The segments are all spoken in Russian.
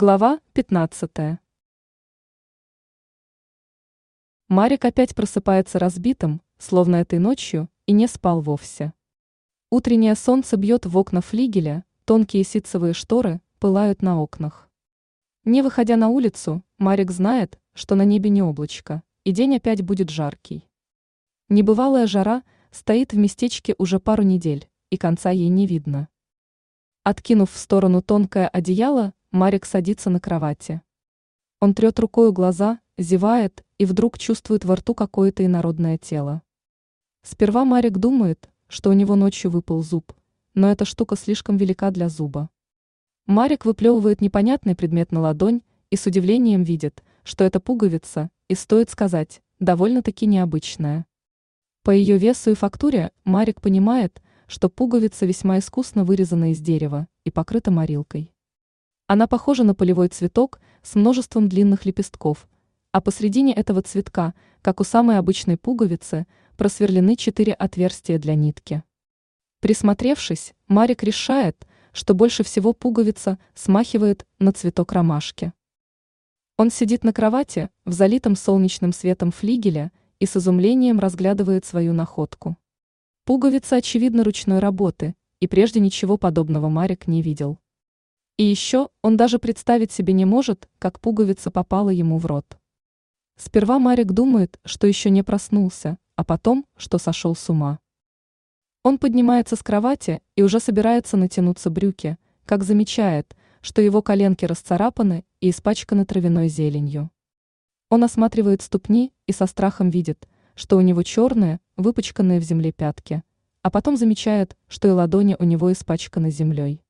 Глава 15. Марик опять просыпается разбитым, словно этой ночью, и не спал вовсе. Утреннее солнце бьет в окна флигеля, тонкие ситцевые шторы пылают на окнах. Не выходя на улицу, Марик знает, что на небе не облачко, и день опять будет жаркий. Небывалая жара стоит в местечке уже пару недель, и конца ей не видно. Откинув в сторону тонкое одеяло, Марик садится на кровати. Он трет рукой глаза, зевает и вдруг чувствует во рту какое-то инородное тело. Сперва Марик думает, что у него ночью выпал зуб, но эта штука слишком велика для зуба. Марик выплевывает непонятный предмет на ладонь и с удивлением видит, что это пуговица, и стоит сказать, довольно-таки необычная. По ее весу и фактуре Марик понимает, что пуговица весьма искусно вырезана из дерева и покрыта морилкой. Она похожа на полевой цветок с множеством длинных лепестков, а посредине этого цветка, как у самой обычной пуговицы, просверлены четыре отверстия для нитки. Присмотревшись, Марик решает, что больше всего пуговица смахивает на цветок ромашки. Он сидит на кровати в залитом солнечным светом флигеля и с изумлением разглядывает свою находку. Пуговица очевидно ручной работы, и прежде ничего подобного Марик не видел. И еще он даже представить себе не может, как пуговица попала ему в рот. Сперва Марик думает, что еще не проснулся, а потом, что сошел с ума. Он поднимается с кровати и уже собирается натянуться брюки, как замечает, что его коленки расцарапаны и испачканы травяной зеленью. Он осматривает ступни и со страхом видит, что у него черные, выпачканные в земле пятки, а потом замечает, что и ладони у него испачканы землей.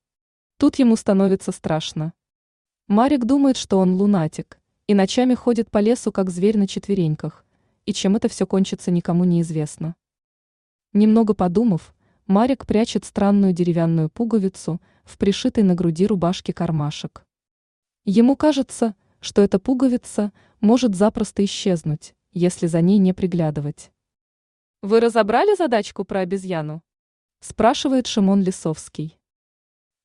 Тут ему становится страшно. Марик думает, что он лунатик, и ночами ходит по лесу, как зверь на четвереньках, и чем это все кончится, никому не известно. Немного подумав, Марик прячет странную деревянную пуговицу в пришитой на груди рубашке кармашек. Ему кажется, что эта пуговица может запросто исчезнуть, если за ней не приглядывать. «Вы разобрали задачку про обезьяну?» – спрашивает Шимон Лисовский.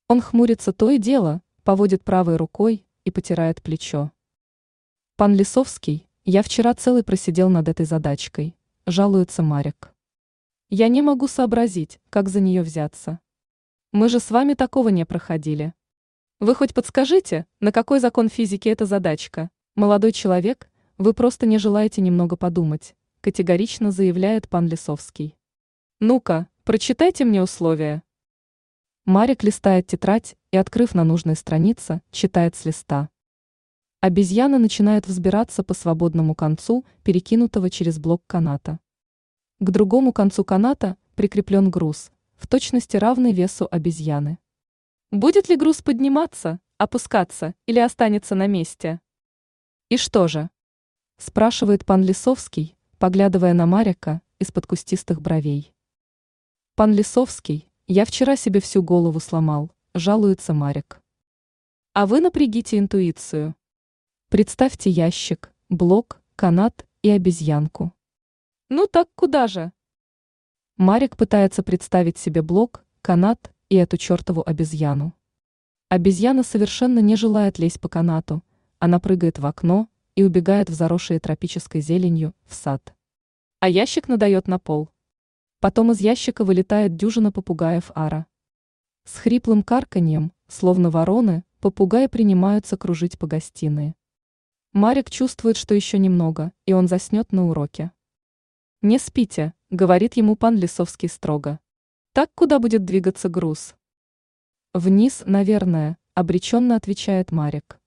Он хмурится то и дело, поводит правой рукой и потирает плечо. Пан Лисовский, я вчера целый просидел над этой задачкой, жалуется Марик. Я не могу сообразить, как за нее взяться. Мы же с вами такого не проходили. Вы хоть подскажите, на какой закон физики эта задачка? Молодой человек, вы просто не желаете немного подумать, категорично заявляет пан Лисовский. Ну-ка, прочитайте мне условия. Марик листает тетрадь и, открыв на нужной странице, читает с листа. Обезьяна начинает взбираться по свободному концу, перекинутого через блок каната. К другому концу каната прикреплен груз, в точности равный весу обезьяны. Будет ли груз подниматься, опускаться или останется на месте? И что же? Спрашивает пан Лисовский, поглядывая на Марика из-под кустистых бровей. Пан Лисовский, я вчера себе всю голову сломал, жалуется Марик. А вы напрягите интуицию. Представьте ящик, блок, канат и обезьянку. Ну так куда же? Марик пытается представить себе блок, канат и эту чертову обезьяну. Обезьяна совершенно не желает лезть по канату, она прыгает в окно и убегает в заросшие тропической зеленью в сад. А ящик надает на пол. Потом из ящика вылетает дюжина попугаев ара. С хриплым карканьем, словно вороны, попугаи принимаются кружить по гостиной. Марик чувствует, что еще немного, и он заснет на уроке. «Не спите», — говорит ему пан Лисовский строго. «Так куда будет двигаться груз?» «Вниз, наверное», — обреченно отвечает Марик.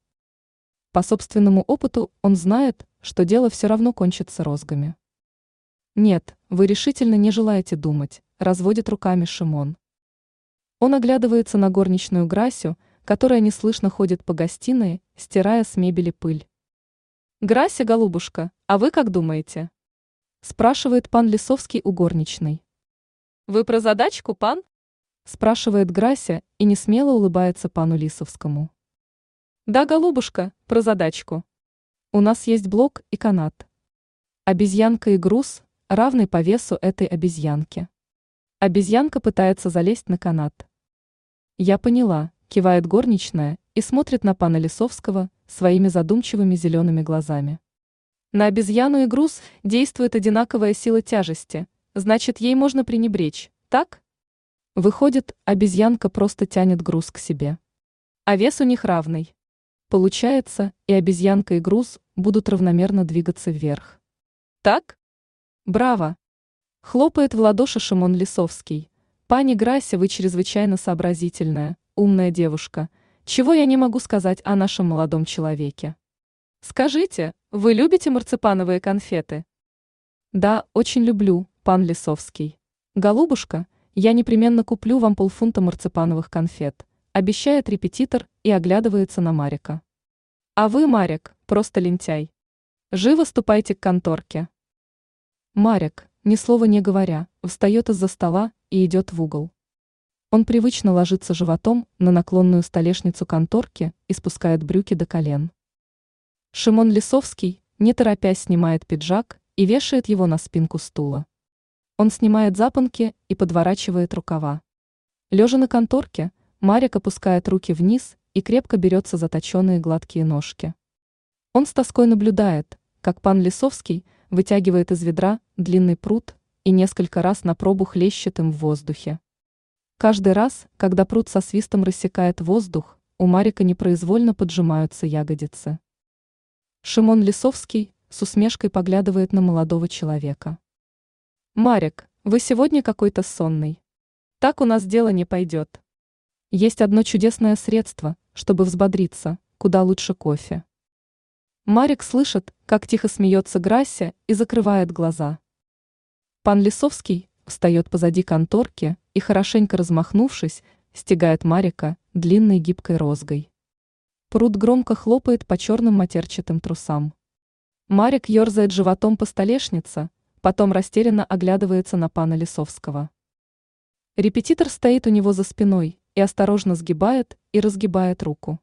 По собственному опыту он знает, что дело все равно кончится розгами. Нет, вы решительно не желаете думать, разводит руками Шимон. Он оглядывается на горничную Грасю, которая неслышно ходит по гостиной, стирая с мебели пыль. «Грася, голубушка, а вы как думаете?» спрашивает пан Лисовский у горничной. «Вы про задачку, пан?» спрашивает Грася и не смело улыбается пану Лисовскому. «Да, голубушка, про задачку. У нас есть блок и канат. Обезьянка и груз равный по весу этой обезьянки. Обезьянка пытается залезть на канат. Я поняла, кивает горничная и смотрит на пана Лисовского своими задумчивыми зелеными глазами. На обезьяну и груз действует одинаковая сила тяжести, значит, ей можно пренебречь, так? Выходит, обезьянка просто тянет груз к себе. А вес у них равный. Получается, и обезьянка, и груз будут равномерно двигаться вверх. Так? Браво! Хлопает в ладоши Шимон Лисовский. Пани Грася, вы чрезвычайно сообразительная, умная девушка. Чего я не могу сказать о нашем молодом человеке? Скажите, вы любите марципановые конфеты? Да, очень люблю, пан Лисовский. Голубушка, я непременно куплю вам полфунта марципановых конфет, обещает репетитор и оглядывается на Марика. А вы, Марик, просто лентяй. Живо ступайте к конторке. Марик, ни слова не говоря, встает из-за стола и идет в угол. Он привычно ложится животом на наклонную столешницу конторки и спускает брюки до колен. Шимон Лисовский, не торопясь, снимает пиджак и вешает его на спинку стула. Он снимает запонки и подворачивает рукава. Лежа на конторке, Марик опускает руки вниз и крепко берется за точеные гладкие ножки. Он с тоской наблюдает, как пан Лисовский вытягивает из ведра длинный пруд и несколько раз на пробу хлещет им в воздухе. Каждый раз, когда пруд со свистом рассекает воздух, у Марика непроизвольно поджимаются ягодицы. Шимон Лисовский с усмешкой поглядывает на молодого человека. «Марик, вы сегодня какой-то сонный. Так у нас дело не пойдет. Есть одно чудесное средство, чтобы взбодриться, куда лучше кофе». Марик слышит, как тихо смеется Грася и закрывает глаза. Пан Лисовский встает позади конторки и, хорошенько размахнувшись, стегает Марика длинной гибкой розгой. Пруд громко хлопает по черным матерчатым трусам. Марик ерзает животом по столешнице, потом растерянно оглядывается на пана Лисовского. Репетитор стоит у него за спиной и осторожно сгибает и разгибает руку.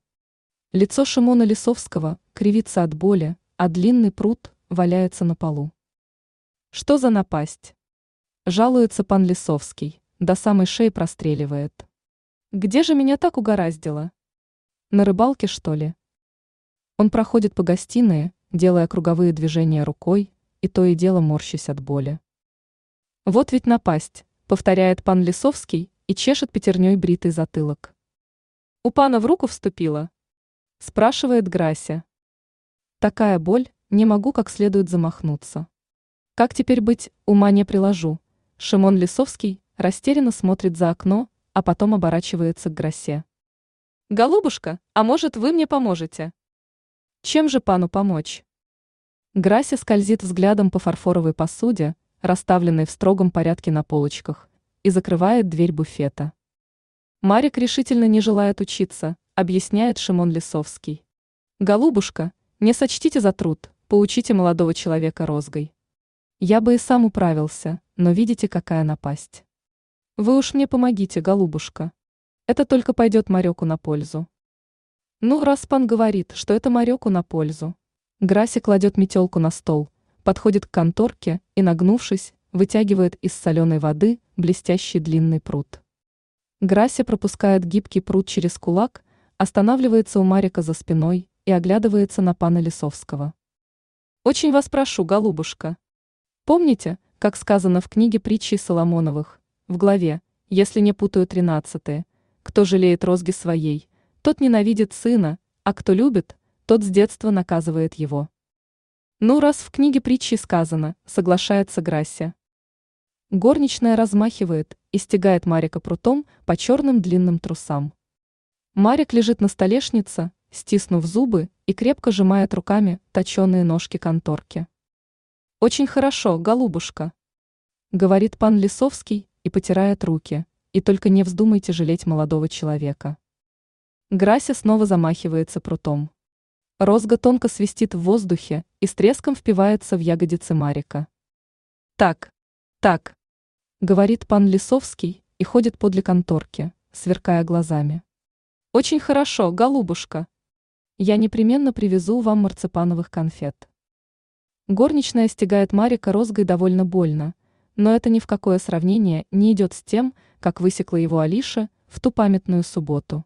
Лицо Шимона Лисовского кривится от боли, а длинный пруд валяется на полу. Что за напасть? Жалуется пан Лисовский, до самой шеи простреливает. Где же меня так угораздило? На рыбалке, что ли? Он проходит по гостиной, делая круговые движения рукой, и то и дело морщась от боли. Вот ведь напасть, повторяет пан Лисовский и чешет пятерней бритый затылок. У пана в руку вступила? Спрашивает Грася. Такая боль, не могу как следует замахнуться. Как теперь быть, ума не приложу. Шимон Лисовский растерянно смотрит за окно, а потом оборачивается к Гросе. «Голубушка, а может, вы мне поможете?» «Чем же пану помочь?» Грася скользит взглядом по фарфоровой посуде, расставленной в строгом порядке на полочках, и закрывает дверь буфета. Марик решительно не желает учиться, объясняет Шимон Лисовский. «Голубушка, не сочтите за труд, поучите молодого человека розгой. Я бы и сам управился, но видите, какая напасть. Вы уж мне помогите, голубушка. Это только пойдет Марёку на пользу». Ну, раз пан говорит, что это Марёку на пользу, Граси кладет метелку на стол, подходит к конторке и, нагнувшись, вытягивает из соленой воды блестящий длинный пруд. Граси пропускает гибкий пруд через кулак, останавливается у Марика за спиной и оглядывается на пана Лисовского. «Очень вас прошу, голубушка. Помните, как сказано в книге притчей Соломоновых, в главе, если не путаю тринадцатые, кто жалеет розги своей, тот ненавидит сына, а кто любит, тот с детства наказывает его. Ну, раз в книге притчи сказано, соглашается Грася. Горничная размахивает и стегает Марика прутом по черным длинным трусам. Марик лежит на столешнице, стиснув зубы и крепко сжимает руками точеные ножки конторки. «Очень хорошо, голубушка», — говорит пан Лисовский и потирает руки, и только не вздумайте жалеть молодого человека. Грася снова замахивается прутом. Розга тонко свистит в воздухе и с треском впивается в ягодицы Марика. «Так, так», — говорит пан Лисовский и ходит подле конторки, сверкая глазами. «Очень хорошо, голубушка. Я непременно привезу вам марципановых конфет». Горничная стегает Марика розгой довольно больно, но это ни в какое сравнение не идет с тем, как высекла его Алиша в ту памятную субботу.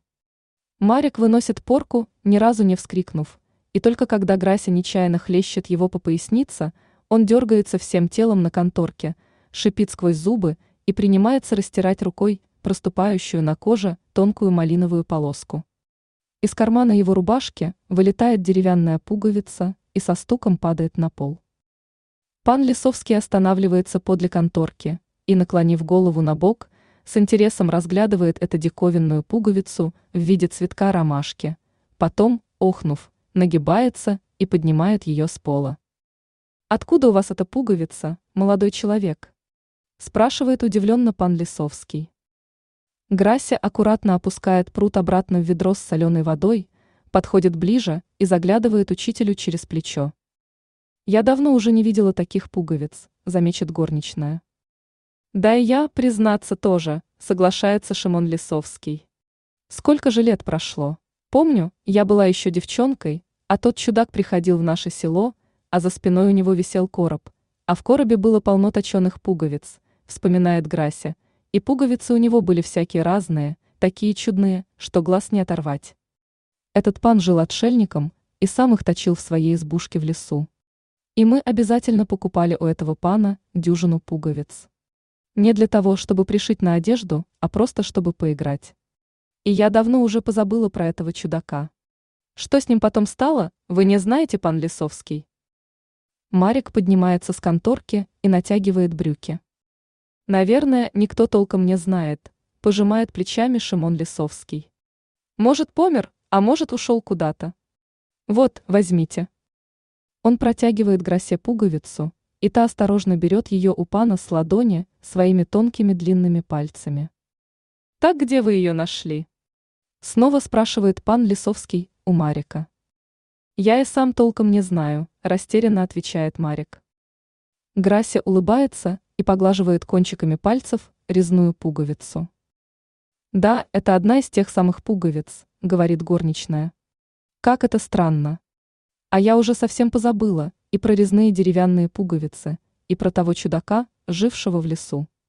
Марик выносит порку, ни разу не вскрикнув, и только когда Грася нечаянно хлещет его по пояснице, он дергается всем телом на конторке, шипит сквозь зубы и принимается растирать рукой проступающую на коже тонкую малиновую полоску. Из кармана его рубашки вылетает деревянная пуговица и со стуком падает на пол. Пан Лисовский останавливается подле конторки и, наклонив голову на бок, с интересом разглядывает эту диковинную пуговицу в виде цветка ромашки. Потом, охнув, нагибается и поднимает ее с пола. «Откуда у вас эта пуговица, молодой человек?» спрашивает удивленно пан Лисовский. Грася аккуратно опускает пруд обратно в ведро с соленой водой, подходит ближе и заглядывает учителю через плечо. «Я давно уже не видела таких пуговиц», — замечет горничная. Да и я, признаться, тоже, соглашается Шимон Лисовский. Сколько же лет прошло? Помню, я была еще девчонкой, а тот чудак приходил в наше село, а за спиной у него висел короб, а в коробе было полно точеных пуговиц, вспоминает Грася, и пуговицы у него были всякие разные, такие чудные, что глаз не оторвать. Этот пан жил отшельником и сам их точил в своей избушке в лесу. И мы обязательно покупали у этого пана дюжину пуговиц. Не для того, чтобы пришить на одежду, а просто чтобы поиграть. И я давно уже позабыла про этого чудака. Что с ним потом стало, вы не знаете, пан Лисовский? Марик поднимается с конторки и натягивает брюки. Наверное, никто толком не знает, пожимает плечами Шимон Лисовский. Может, помер, а может, ушел куда-то. Вот, возьмите. Он протягивает Гросе пуговицу, и та осторожно берет ее у пана с ладони своими тонкими длинными пальцами. «Так где вы ее нашли?» Снова спрашивает пан Лисовский у Марика. «Я и сам толком не знаю», – растерянно отвечает Марик. Грася улыбается и поглаживает кончиками пальцев резную пуговицу. «Да, это одна из тех самых пуговиц», – говорит горничная. «Как это странно. А я уже совсем позабыла, и про резные деревянные пуговицы, и про того чудака, жившего в лесу.